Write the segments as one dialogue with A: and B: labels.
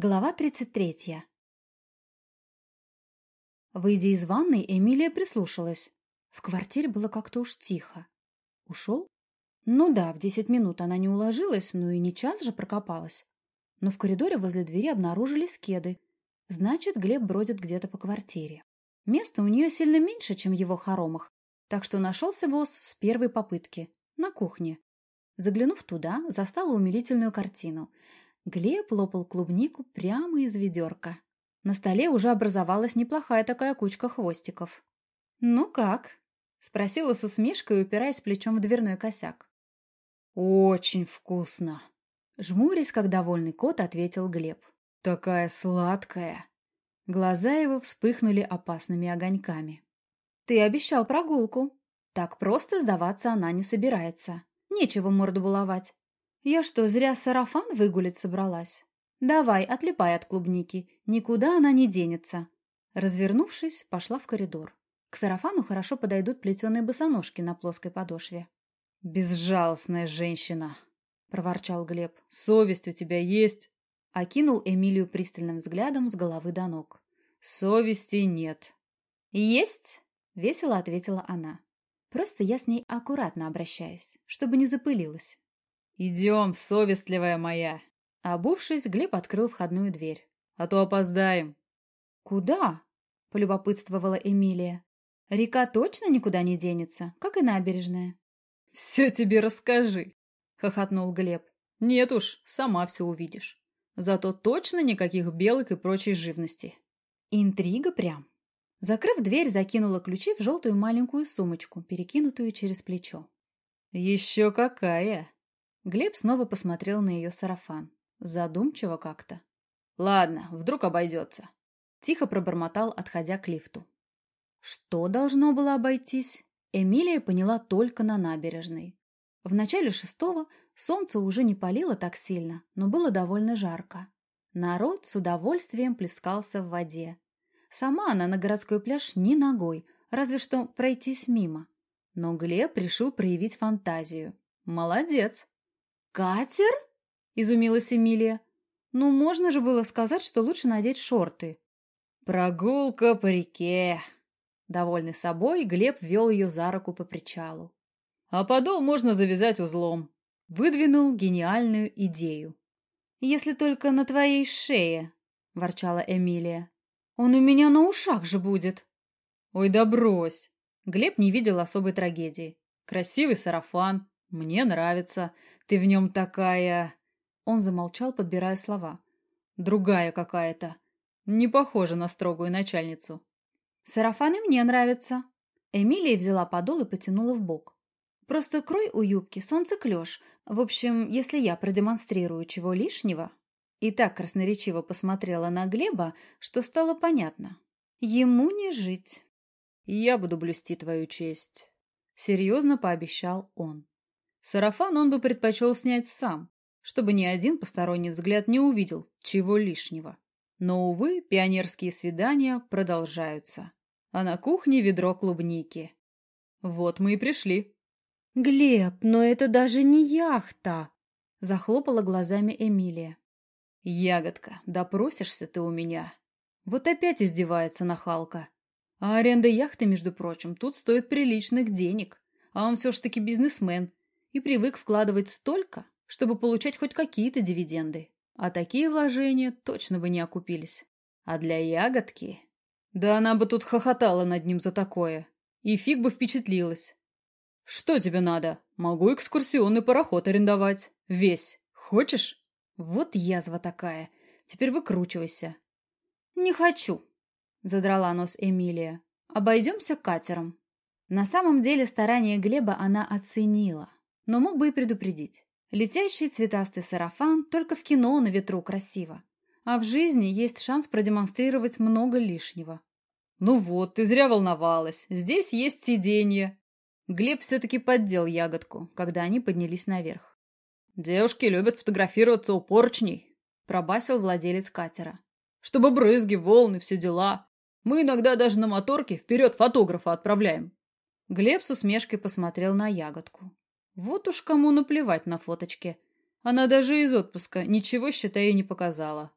A: Глава 33. Выйдя из ванной, Эмилия прислушалась. В квартире было как-то уж тихо. Ушел? Ну да, в десять минут она не уложилась, но и не час же прокопалась. Но в коридоре возле двери обнаружились кеды. Значит, Глеб бродит где-то по квартире. Места у нее сильно меньше, чем в его хоромах, так что нашелся босс с первой попытки, на кухне. Заглянув туда, застала умилительную картину – Глеб лопал клубнику прямо из ведерка. На столе уже образовалась неплохая такая кучка хвостиков. «Ну как?» — спросила с усмешкой, упираясь плечом в дверной косяк.
B: «Очень вкусно!»
A: Жмурясь, как довольный кот, ответил Глеб.
B: «Такая сладкая!»
A: Глаза его вспыхнули опасными огоньками. «Ты обещал прогулку. Так просто сдаваться она не собирается. Нечего морду баловать. Я что, зря сарафан выгулить собралась? Давай, отлипай от клубники, никуда она не денется. Развернувшись, пошла в коридор. К сарафану хорошо подойдут плетеные босоножки на плоской подошве.
B: «Безжалостная женщина!» — проворчал Глеб. «Совесть у тебя есть?»
A: Окинул Эмилию пристальным взглядом с головы до ног.
B: «Совести нет».
A: «Есть?» — весело ответила она. «Просто я с ней аккуратно обращаюсь, чтобы не запылилась».
B: «Идем, совестливая моя!»
A: Обувшись, Глеб открыл входную дверь.
B: «А то опоздаем!»
A: «Куда?» — полюбопытствовала Эмилия. «Река точно никуда не денется, как и набережная».
B: «Все тебе расскажи!» — хохотнул Глеб.
A: «Нет уж, сама все увидишь. Зато точно никаких белок и прочей живности». Интрига прям. Закрыв дверь, закинула ключи в желтую маленькую сумочку, перекинутую через плечо.
B: «Еще какая!»
A: Глеб снова посмотрел на ее сарафан. Задумчиво как-то.
B: «Ладно, вдруг обойдется».
A: Тихо пробормотал, отходя к лифту. Что должно было обойтись, Эмилия поняла только на набережной. В начале шестого солнце уже не палило так сильно, но было довольно жарко. Народ с удовольствием плескался в воде. Сама она на городской пляж ни ногой, разве что пройтись мимо. Но Глеб решил проявить фантазию. Молодец! «Катер?» – изумилась Эмилия. «Ну, можно же было сказать, что лучше надеть шорты».
B: «Прогулка по реке!»
A: Довольный собой, Глеб вел ее за руку по причалу.
B: «А подол можно завязать узлом».
A: Выдвинул гениальную идею. «Если только на твоей шее», – ворчала Эмилия. «Он у меня на ушах же будет».
B: «Ой, да брось!»
A: Глеб не видел особой трагедии.
B: «Красивый сарафан, мне нравится. Ты в нем такая...»
A: Он замолчал, подбирая слова.
B: «Другая какая-то. Не похожа на строгую начальницу».
A: «Сарафаны мне нравятся». Эмилия взяла подол и потянула в бок. «Просто крой у юбки, солнце клеш. В общем, если я продемонстрирую чего лишнего...» И так красноречиво посмотрела на Глеба, что стало понятно. Ему не жить.
B: «Я буду блюсти твою честь», —
A: серьезно пообещал он.
B: Сарафан он бы предпочел снять сам, чтобы ни один посторонний взгляд не увидел чего лишнего. Но, увы, пионерские свидания продолжаются. А на кухне ведро клубники. Вот мы и пришли.
A: «Глеб, но это даже не яхта!» Захлопала глазами Эмилия.
B: «Ягодка, допросишься ты у меня!» Вот опять издевается нахалка. А аренда яхты, между прочим, тут стоит приличных денег. А он все ж таки бизнесмен и привык вкладывать столько, чтобы получать хоть какие-то дивиденды. А такие вложения точно бы не окупились. А для ягодки... Да она бы тут хохотала над ним за такое. И фиг бы впечатлилась. Что тебе надо? Могу экскурсионный пароход арендовать. Весь. Хочешь?
A: Вот язва такая. Теперь выкручивайся.
B: Не хочу, задрала нос Эмилия. Обойдемся катером.
A: На самом деле старания Глеба она оценила но мог бы и предупредить. Летящий цветастый сарафан только в кино на ветру красиво, а в жизни есть шанс продемонстрировать много лишнего.
B: «Ну вот, ты зря волновалась. Здесь есть сиденье». Глеб все-таки поддел ягодку, когда они поднялись наверх. «Девушки любят фотографироваться у поручней», – пробасил владелец катера. «Чтобы брызги, волны, все дела. Мы иногда даже на моторке вперед фотографа отправляем». Глеб с усмешкой посмотрел на ягодку. Вот уж кому наплевать на фоточки. Она даже из отпуска ничего, считай, не показала.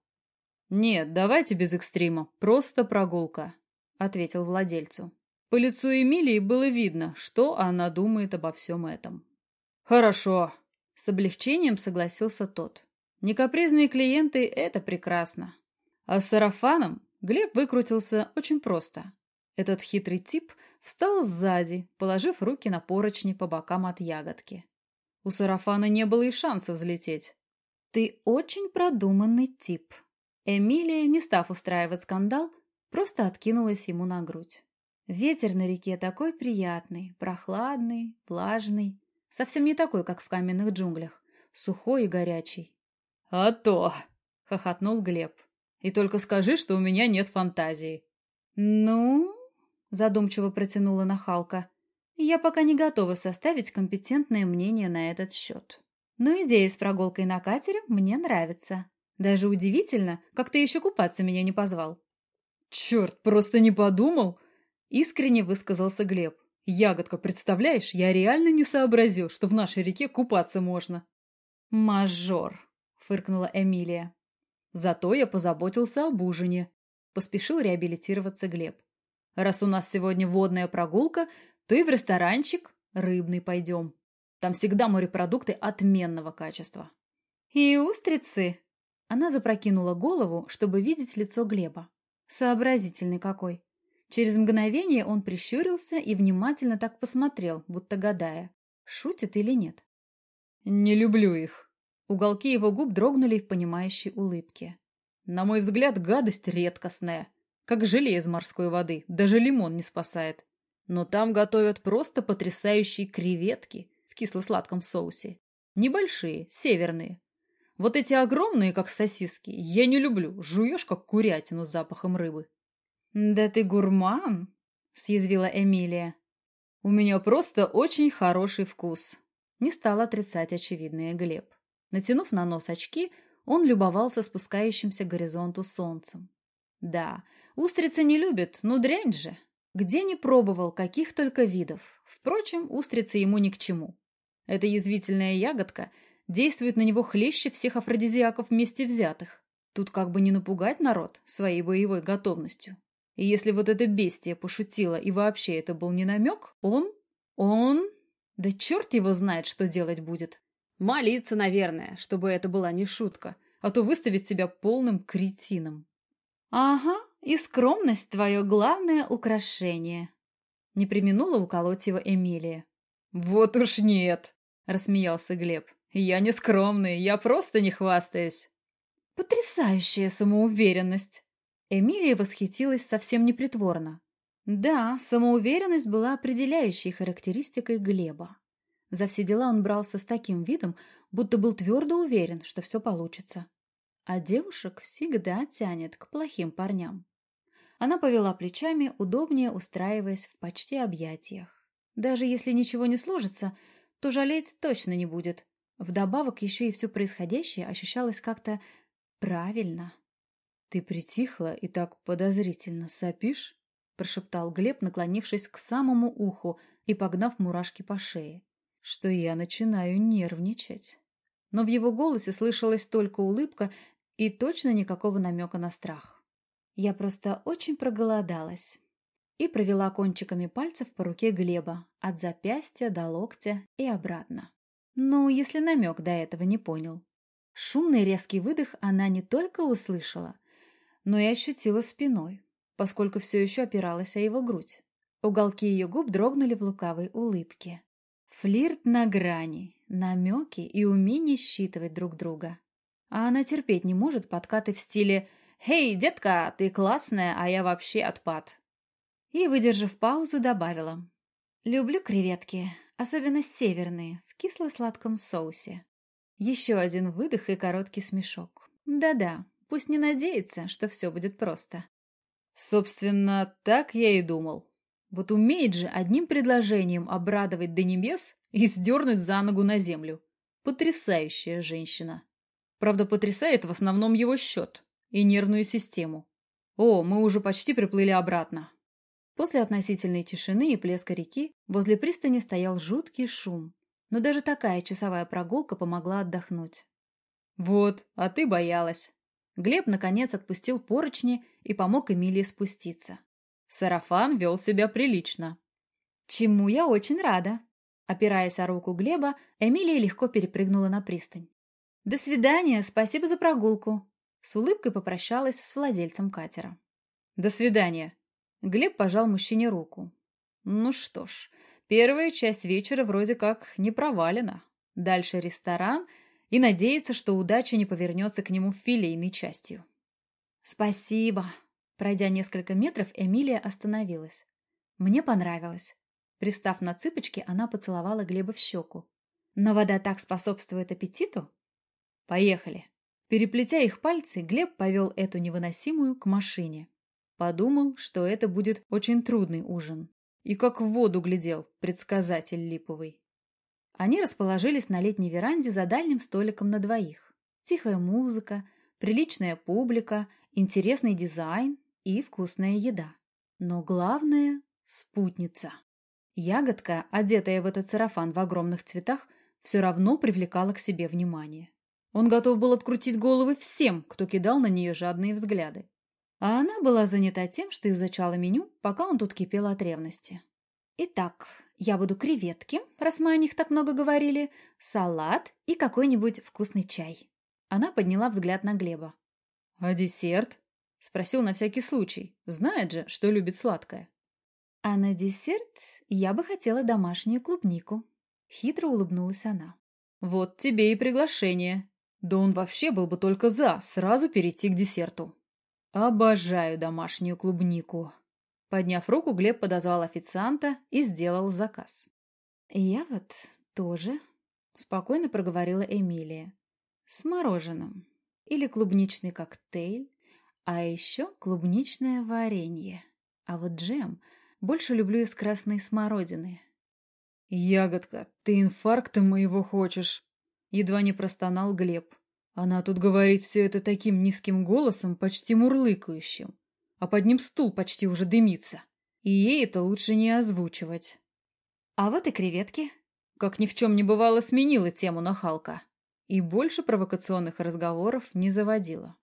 B: «Нет, давайте без экстрима, просто прогулка», — ответил владельцу. По лицу Эмилии было видно, что она думает обо всем этом. «Хорошо», — с облегчением согласился тот. «Некапризные клиенты — это прекрасно. А с сарафаном Глеб выкрутился очень просто. Этот хитрый тип встал сзади, положив руки на поручни по бокам от ягодки. У сарафана не было и шанса взлететь.
A: «Ты очень продуманный тип». Эмилия, не став устраивать скандал, просто откинулась ему на грудь. Ветер на реке такой приятный, прохладный, влажный, совсем не такой, как в каменных джунглях, сухой и горячий.
B: «А то!» — хохотнул Глеб. «И только скажи, что у меня нет фантазии».
A: «Ну?» — задумчиво протянула нахалка. «Я пока не готова составить компетентное мнение на этот счет. Но идея с прогулкой на катере мне нравится. Даже удивительно, как ты еще купаться меня не позвал».
B: «Черт, просто не подумал!» Искренне высказался Глеб. «Ягодка, представляешь, я реально не сообразил, что в нашей реке купаться можно».
A: «Мажор», — фыркнула Эмилия.
B: «Зато я позаботился об ужине», — поспешил реабилитироваться Глеб. «Раз у нас сегодня водная прогулка, то и в ресторанчик рыбный пойдем. Там всегда морепродукты отменного качества».
A: «И устрицы?» Она запрокинула голову, чтобы видеть лицо Глеба. Сообразительный какой. Через мгновение он прищурился и внимательно так посмотрел, будто гадая, шутит или нет.
B: «Не люблю их». Уголки его губ дрогнули в понимающей улыбке. «На мой взгляд, гадость редкостная. Как желе из морской воды, даже лимон не спасает. Но там готовят просто потрясающие креветки в кисло-сладком соусе. Небольшие, северные. Вот эти огромные, как сосиски, я не люблю. Жуешь, как курятину с запахом рыбы.
A: «Да ты гурман!» — съязвила Эмилия.
B: «У меня просто очень хороший вкус», — не стал отрицать очевидное Глеб. Натянув на нос очки, он любовался спускающимся к горизонту солнцем. Да, устрицы не любят, ну дрянь же. Где не пробовал, каких только видов. Впрочем, устрицы ему ни к чему. Эта язвительная ягодка действует на него хлеще всех афродизиаков вместе взятых. Тут как бы не напугать народ своей боевой готовностью. И если вот это бестие пошутило, и вообще это был не намек, он... он... Да черт его знает, что делать будет. Молиться, наверное, чтобы это была не шутка, а то выставить себя полным кретином.
A: Ага, и скромность твое главное украшение. Не применула уколоть его Эмилия.
B: Вот уж нет, рассмеялся Глеб. Я не скромный, я просто не хвастаюсь.
A: Потрясающая самоуверенность. Эмилия восхитилась совсем непритворно. Да, самоуверенность была определяющей характеристикой Глеба. За все дела он брался с таким видом, будто был твердо уверен, что все получится. А девушек всегда тянет к плохим парням. Она повела плечами, удобнее устраиваясь в почти объятиях. Даже если ничего не сложится, то жалеть точно не будет. Вдобавок еще и все происходящее ощущалось как-то правильно.
B: «Ты притихла и так подозрительно сопишь?» – прошептал Глеб, наклонившись к самому уху и погнав мурашки по шее. «Что я начинаю нервничать». Но в его голосе слышалась только улыбка и точно никакого намека на страх.
A: «Я просто очень проголодалась» и провела кончиками пальцев по руке Глеба, от запястья до локтя и обратно. Ну, если намек до этого не понял. Шумный резкий выдох она не только услышала, но и ощутила спиной, поскольку все еще опиралась о его грудь. Уголки ее губ дрогнули в лукавой улыбке. Флирт на грани, намеки и умение считывать друг друга. А она терпеть не может подкаты в стиле «Хей, детка, ты классная, а я вообще отпад». И, выдержав паузу, добавила «Люблю креветки, особенно северные, в кисло-сладком соусе». Еще один выдох и короткий смешок. Да-да, Пусть не надеется, что все будет просто.
B: Собственно, так я и думал. Вот умеет же одним предложением обрадовать до небес и сдернуть за ногу на землю. Потрясающая женщина. Правда, потрясает в основном его счет и нервную систему. О, мы уже почти приплыли обратно.
A: После относительной тишины и плеска реки возле пристани стоял жуткий шум, но даже такая часовая прогулка помогла отдохнуть.
B: «Вот, а ты боялась»,
A: Глеб, наконец, отпустил поручни и помог Эмилии спуститься. Сарафан вел себя прилично. Чему я очень рада. Опираясь о руку Глеба, Эмилия легко перепрыгнула на пристань. «До свидания, спасибо за прогулку!» С улыбкой попрощалась с владельцем катера.
B: «До свидания!» Глеб пожал мужчине руку. «Ну что ж, первая часть вечера вроде как не провалена. Дальше ресторан и надеяться, что удача не повернется к нему филейной частью».
A: «Спасибо!» Пройдя несколько метров, Эмилия остановилась. «Мне понравилось». Пристав на цыпочки, она поцеловала Глеба в щеку. «Но вода так способствует аппетиту?»
B: «Поехали!» Переплетя их пальцы, Глеб повел эту невыносимую к машине. Подумал, что это будет очень трудный ужин. И как в воду глядел предсказатель липовый.
A: Они расположились на летней веранде за дальним столиком на двоих. Тихая музыка, приличная публика, интересный дизайн и вкусная еда. Но главное – спутница. Ягодка, одетая в этот сарафан в огромных цветах, все равно привлекала к себе внимание. Он готов был открутить головы всем, кто кидал на нее жадные взгляды. А она была занята тем, что изучала меню, пока он тут кипел от ревности. «Итак, я буду креветки, раз мы о них так много говорили, салат и какой-нибудь вкусный чай». Она подняла взгляд на Глеба.
B: «А десерт?» — спросил на всякий случай. Знает же, что любит сладкое.
A: «А на десерт я бы хотела домашнюю клубнику». Хитро улыбнулась она.
B: «Вот тебе и приглашение», да он вообще был бы только за сразу перейти к десерту. Обожаю домашнюю клубнику. Подняв руку, Глеб подозвал официанта и сделал заказ.
A: «Я вот тоже», — спокойно проговорила Эмилия. «С мороженым. Или клубничный коктейль. А еще клубничное варенье. А вот джем больше люблю из красной смородины».
B: «Ягодка, ты инфаркта моего хочешь?» Едва не простонал Глеб. Она тут говорит все это таким низким голосом, почти мурлыкающим. А под ним стул почти уже дымится. И ей это лучше не озвучивать.
A: А вот и креветки.
B: Как ни в чем не бывало, сменила тему нахалка. И больше провокационных разговоров не заводила.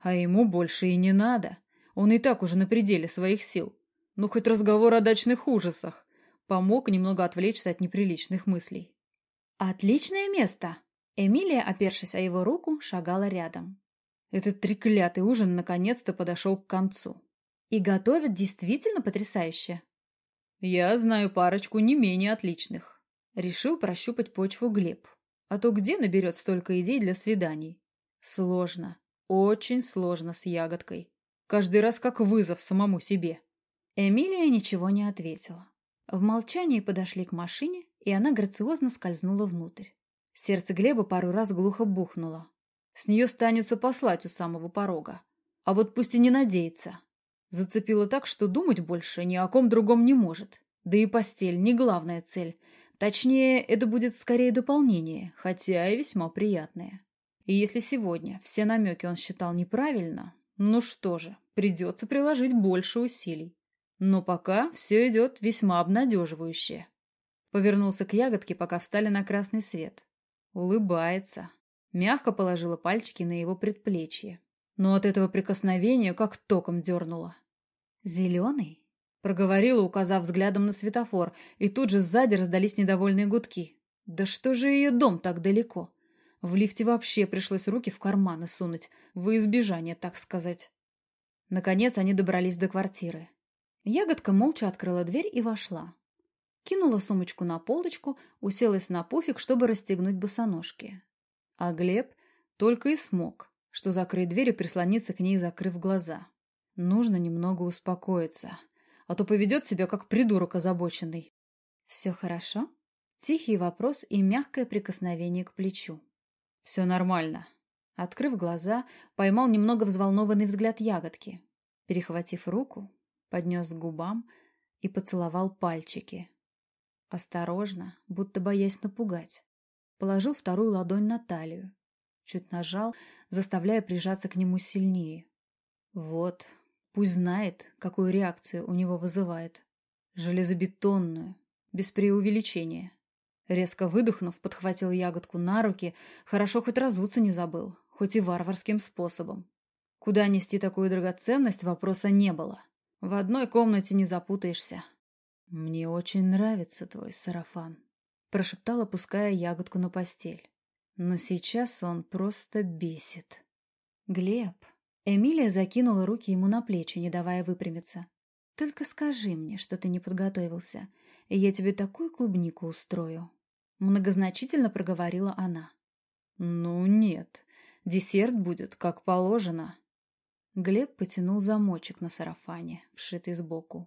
B: А ему больше и не надо. Он и так уже на пределе своих сил. Ну, хоть разговор о дачных ужасах. Помог немного отвлечься от неприличных мыслей.
A: «Отличное место!» Эмилия, опершись о его руку, шагала рядом.
B: Этот треклятый ужин наконец-то подошел к концу.
A: И готовят действительно потрясающе.
B: Я знаю парочку не менее отличных. Решил прощупать почву Глеб. А то где наберет столько идей для свиданий? Сложно. Очень сложно с ягодкой. Каждый раз как вызов самому себе.
A: Эмилия ничего не ответила. В молчании подошли к машине, и она грациозно скользнула внутрь. Сердце Глеба пару раз глухо бухнуло.
B: С нее станется послать у самого порога. А вот пусть и не надеется. Зацепило так, что думать больше ни о ком другом не может. Да и постель не главная цель. Точнее, это будет скорее дополнение, хотя и весьма приятное. И если сегодня все намеки он считал неправильно, ну что же, придется приложить больше усилий. Но пока все идет весьма обнадеживающе. Повернулся к ягодке, пока встали на красный свет. Улыбается. Мягко положила пальчики на его предплечье. Но от этого прикосновения как током дернула.
A: «Зеленый?»
B: Проговорила, указав взглядом на светофор, и тут же сзади раздались недовольные гудки. «Да что же ее дом так далеко?» В лифте вообще пришлось руки в карманы сунуть, во избежание, так сказать. Наконец они добрались до квартиры.
A: Ягодка молча открыла дверь и вошла кинула сумочку на полочку, уселась на пуфик, чтобы расстегнуть босоножки.
B: А Глеб только и смог, что закрыть дверь и прислониться к ней, закрыв глаза. Нужно немного успокоиться, а то поведет себя как придурок озабоченный.
A: «Все хорошо?» Тихий вопрос и мягкое прикосновение к плечу.
B: «Все нормально». Открыв глаза, поймал немного взволнованный взгляд ягодки. Перехватив руку, поднес к губам и поцеловал пальчики, Осторожно, будто боясь напугать. Положил вторую ладонь на талию. Чуть нажал, заставляя прижаться к нему сильнее. Вот, пусть знает, какую реакцию у него вызывает. Железобетонную, без преувеличения. Резко выдохнув, подхватил ягодку на руки, хорошо хоть разуться не забыл, хоть и варварским способом. Куда нести такую драгоценность, вопроса не было. В одной комнате не запутаешься. «Мне очень нравится твой сарафан», — прошептал, опуская ягодку на постель. «Но сейчас он просто бесит».
A: «Глеб...» Эмилия закинула руки ему на плечи, не давая выпрямиться. «Только скажи мне, что ты не подготовился, и я тебе такую клубнику устрою». Многозначительно проговорила она.
B: «Ну нет, десерт будет как положено».
A: Глеб потянул замочек на сарафане, вшитый сбоку.